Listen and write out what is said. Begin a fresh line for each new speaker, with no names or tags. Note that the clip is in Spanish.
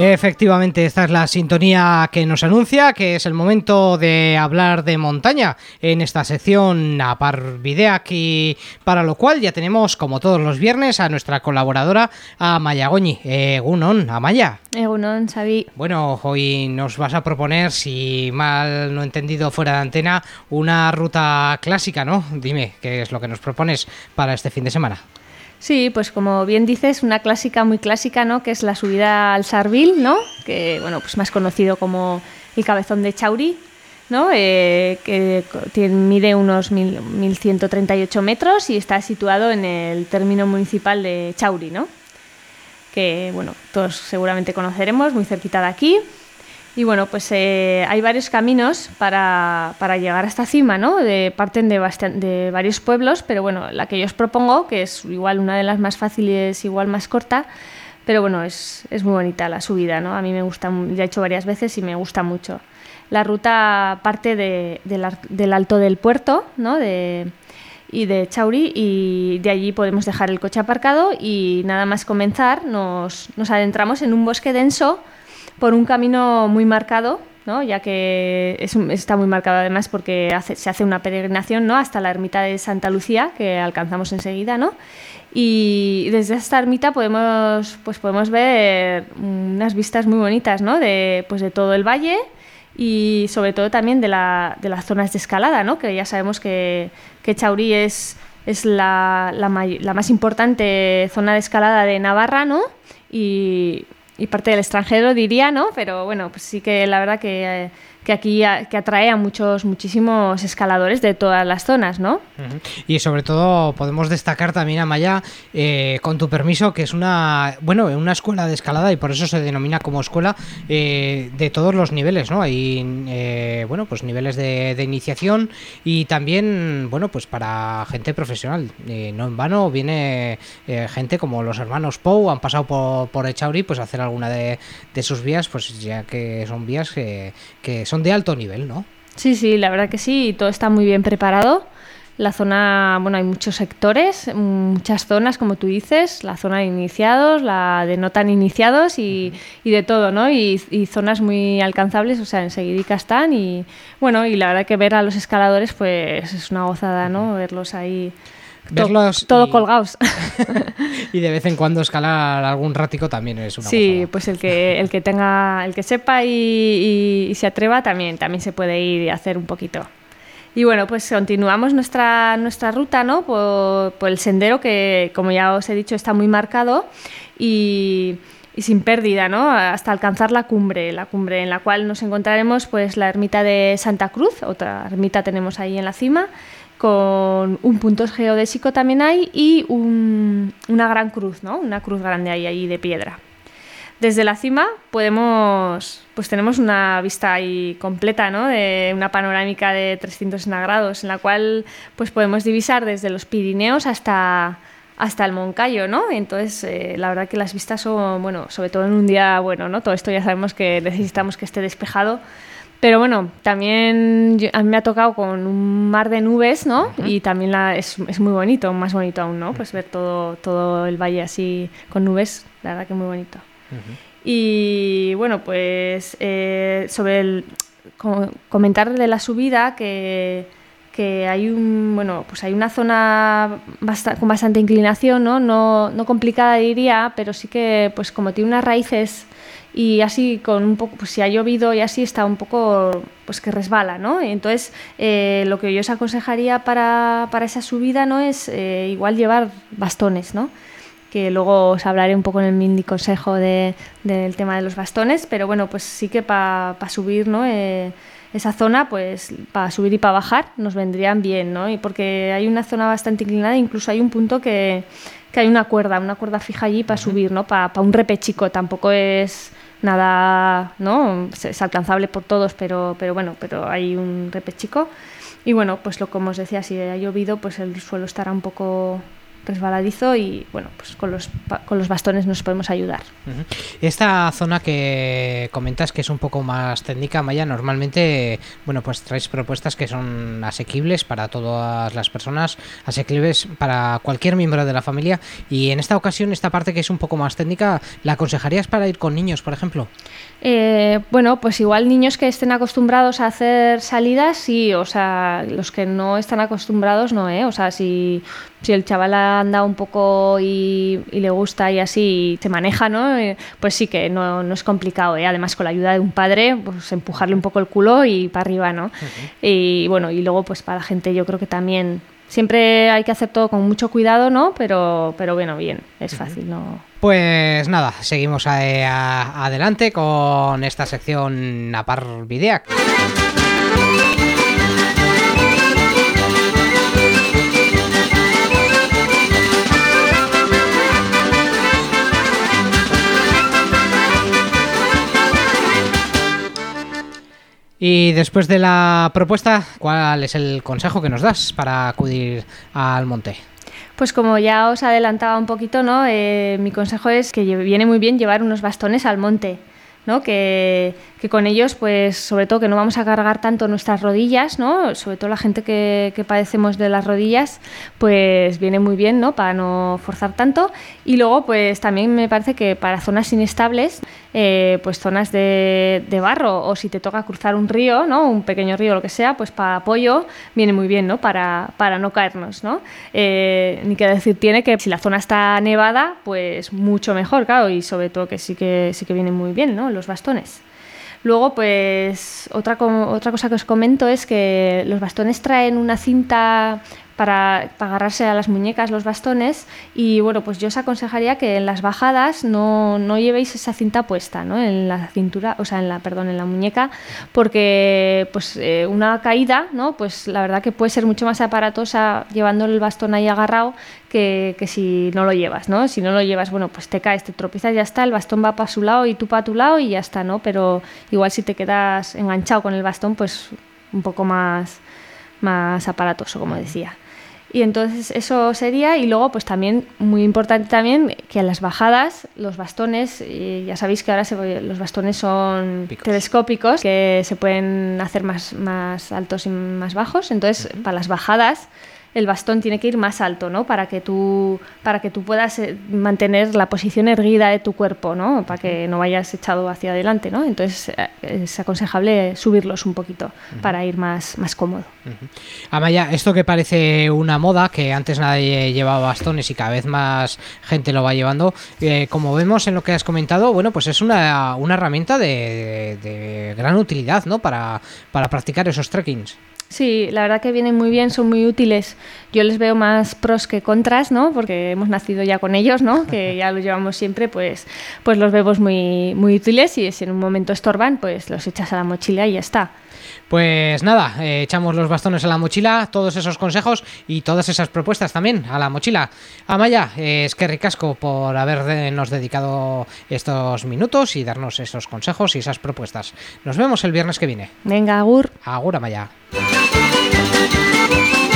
Efectivamente, esta es la sintonía que nos anuncia que es el momento de hablar de montaña en esta sección a par y para lo cual ya tenemos, como todos los viernes, a nuestra colaboradora Amaya Goñi. Egunon, Amaya.
Egunon, Xavi.
Bueno, hoy nos vas a proponer, si mal no he entendido fuera de antena, una ruta clásica, ¿no? Dime, ¿qué es lo que nos propones para este fin de semana?
Sí, pues como bien dices, una clásica muy clásica, ¿no? Que es la subida al Sarbil, ¿no? Que, bueno, pues más conocido como el Cabezón de Chauri, ¿no? Eh, que tiene, mide unos 1.138 metros y está situado en el término municipal de Chauri, ¿no? Que, bueno, todos seguramente conoceremos, muy cerquita de aquí. Y bueno, pues eh, hay varios caminos para, para, llegar a esta cima, ¿no? De, parten de, de, varios pueblos, pero bueno, la que yo os propongo, que es igual una de las más fáciles, igual más corta, pero bueno, es, es muy bonita la subida, ¿no? A mí me gusta, ya he hecho varias veces y me gusta mucho. La ruta parte de, del Alto del Puerto, ¿no? De, y de Chauri y de allí podemos dejar el coche aparcado y nada más comenzar nos, nos adentramos en un bosque denso por un camino muy marcado, ¿no? ya que está muy marcado además porque se hace una peregrinación ¿no? hasta la ermita de Santa Lucía, que alcanzamos enseguida, ¿no? Y desde esta ermita podemos, pues podemos ver unas vistas muy bonitas ¿no? de, pues de todo el valle y sobre todo también de, la, de las zonas de escalada, ¿no? que ya sabemos que, que Chaurí es, es la, la, la, más importante zona de escalada de Navarra, ¿no? y y parte del extranjero diría, ¿no? Pero bueno, pues sí que la verdad que, eh, que aquí que atrae a muchos, muchísimos escaladores de todas las zonas, ¿no?
Y sobre todo podemos destacar también a Maya, eh, con tu permiso, que es una, bueno, una escuela de escalada y por eso se denomina como escuela eh, de todos los niveles, ¿no? Hay, eh, bueno, pues niveles de, iniciación y también, bueno, pues para gente profesional. no en vano viene gente como los hermanos Pou, han pasado por, por Echauri, pues a hacer alguna de, de sus vías, pues ya que son vías que, que son de alto nivel, ¿no?
Sí, sí, la verdad que sí, todo está muy bien preparado. La zona, bueno, hay muchos sectores, muchas zonas, como tú dices, la zona de iniciados, la de no tan iniciados y, de todo, ¿no? Y, zonas muy alcanzables, o sea, enseguida están y, bueno, y la verdad que ver a los escaladores, pues es una gozada, ¿no? Verlos ahí
verlos
todo colgados.
y de vez en cuando escalar algún rático también es una
Sí, pues el que el que tenga, el que sepa y, se atreva también también se puede ir y hacer un poquito. Y bueno, pues continuamos nuestra, nuestra ruta, ¿no? Por, por el sendero que, como ya os he dicho, está muy marcado y, y sin pérdida, ¿no? Hasta alcanzar la cumbre, la cumbre en la cual nos encontraremos, pues, la ermita de Santa Cruz, otra ermita tenemos ahí en la cima, con un punto geodésico también hay y una gran cruz, ¿no? Una cruz grande ahí, ahí de piedra. Desde la cima podemos, pues tenemos una vista ahí completa, ¿no? De una panorámica de 360 grados, en la cual pues podemos divisar desde los Pirineos hasta, hasta el Moncayo, ¿no? Entonces, eh, la verdad que las vistas son, bueno, sobre todo en un día, bueno, ¿no? Todo esto ya sabemos que necesitamos que esté despejado, pero bueno, también a mí me ha tocado con un mar de nubes, ¿no? Y también la, es, es, muy bonito, más bonito aún, ¿no? Pues ver todo, todo el valle así con nubes, la verdad que muy bonito. Y bueno, pues eh, sobre el comentar de la subida que, que hay un bueno pues hay una zona con bastante inclinación ¿no? ¿no? no complicada diría pero sí que pues como tiene unas raíces y así con un poco, pues si ha llovido y así está un poco, pues que resbala, ¿no? Entonces, eh, lo que yo os aconsejaría para, para esa subida, ¿no? Es eh, igual llevar bastones, ¿no? Que luego os hablaré un poco en el mini consejo de, del tema de los bastones, pero bueno, pues sí que para subir, ¿no? Eh, esa zona, pues para subir y para bajar nos vendrían bien, ¿no? Y porque hay una zona bastante inclinada, incluso hay un punto que, que hay una cuerda, una cuerda fija allí para subir, ¿no? Para, para un repechico, tampoco es nada, ¿no? Es alcanzable por todos, pero, pero bueno, pero hay un repechico. Y bueno, pues lo como os decía, si ha llovido, pues el suelo estará un poco resbaladizo y bueno, pues con los, con los bastones nos podemos ayudar.
Esta zona que comentas que es un poco más técnica, Maya, normalmente, bueno, pues traes propuestas que son asequibles para todas las personas, asequibles para cualquier miembro de la familia y en esta ocasión esta parte que es un poco más técnica, ¿la aconsejarías para ir con niños, por ejemplo?
Eh, bueno, pues igual niños que estén acostumbrados a hacer salidas, sí, o sea, los que no están acostumbrados no, ¿eh? O sea, si, si el chaval anda un poco y, le gusta y así se maneja, ¿no? Eh, pues sí que no, no es complicado, ¿eh? Además con la ayuda de un padre, pues empujarle un poco el culo y para arriba, ¿no? Y bueno, y luego pues para la gente yo creo que también Siempre hay que hacer todo con mucho cuidado, ¿no? Pero, pero bueno, bien, es fácil, ¿no?
Pues nada, seguimos adelante con esta sección Apar Videac. Y después de la propuesta, ¿cuál es el consejo que nos das para acudir al monte?
Pues como ya os adelantaba un poquito, ¿no? Eh, mi consejo es que viene muy bien llevar unos bastones al monte. ¿no? Que, con ellos, pues sobre todo que no vamos a cargar tanto nuestras rodillas, ¿no? sobre todo la gente que, padecemos de las rodillas, pues viene muy bien ¿no? para no forzar tanto. Y luego, pues también me parece que para zonas inestables, eh, pues zonas de, barro o si te toca cruzar un río, ¿no? un pequeño río lo que sea, pues para apoyo viene muy bien ¿no? Para, para no caernos. ¿no? Eh, ni que decir tiene que si la zona está nevada, pues mucho mejor, claro, y sobre todo que sí que, sí que viene muy bien ¿no? los bastones. Luego, pues otra, otra cosa que os comento es que los bastones traen una cinta para, agarrarse a las muñecas los bastones y bueno, pues yo os aconsejaría que en las bajadas no, no llevéis esa cinta puesta, ¿no? En la cintura, o sea, en la, perdón, en la muñeca, porque pues eh, una caída, ¿no? Pues la verdad que puede ser mucho más aparatosa llevando el bastón ahí agarrado que, que, si no lo llevas, ¿no? Si no lo llevas, bueno, pues te caes, te tropiezas, ya está, el bastón va para su lado y tú para tu lado y ya está, ¿no? Pero igual si te quedas enganchado con el bastón, pues un poco más, más aparatoso, como decía. Y entonces eso sería, y luego pues también, muy importante también, que a las bajadas, los bastones, ya sabéis que ahora los bastones son telescópicos, que se pueden hacer más, más altos y más bajos, entonces para las bajadas el bastón tiene que ir más alto, ¿no? Para que tú, para que tú puedas eh, mantener la posición erguida de tu cuerpo, ¿no? Para que no vayas echado hacia adelante, ¿no? Entonces eh, es aconsejable subirlos un poquito para ir más, más cómodo.
Amaya, esto que parece una moda, que antes nadie llevaba bastones y cada vez más gente lo va llevando, eh, como vemos en lo que has comentado, bueno, pues es una, herramienta de, de, gran utilidad, ¿no? Para, para practicar esos trekkings.
Sí, la verdad que vienen muy bien, son muy útiles. Yo les veo más pros que contras, ¿no? Porque hemos nacido ya con ellos, ¿no? Que ya los llevamos siempre, pues, pues los vemos muy, muy útiles y si en un momento estorban, pues los echas a la mochila y ya está.
Pues nada, eh, echamos los bastones a la mochila, todos esos consejos y todas esas propuestas también a la mochila. Amaya, eh, es que ricasco por habernos dedicado estos minutos y darnos esos consejos y esas propuestas. Nos vemos el viernes que viene.
Venga, Agur.
Agur, Amaya. Bye.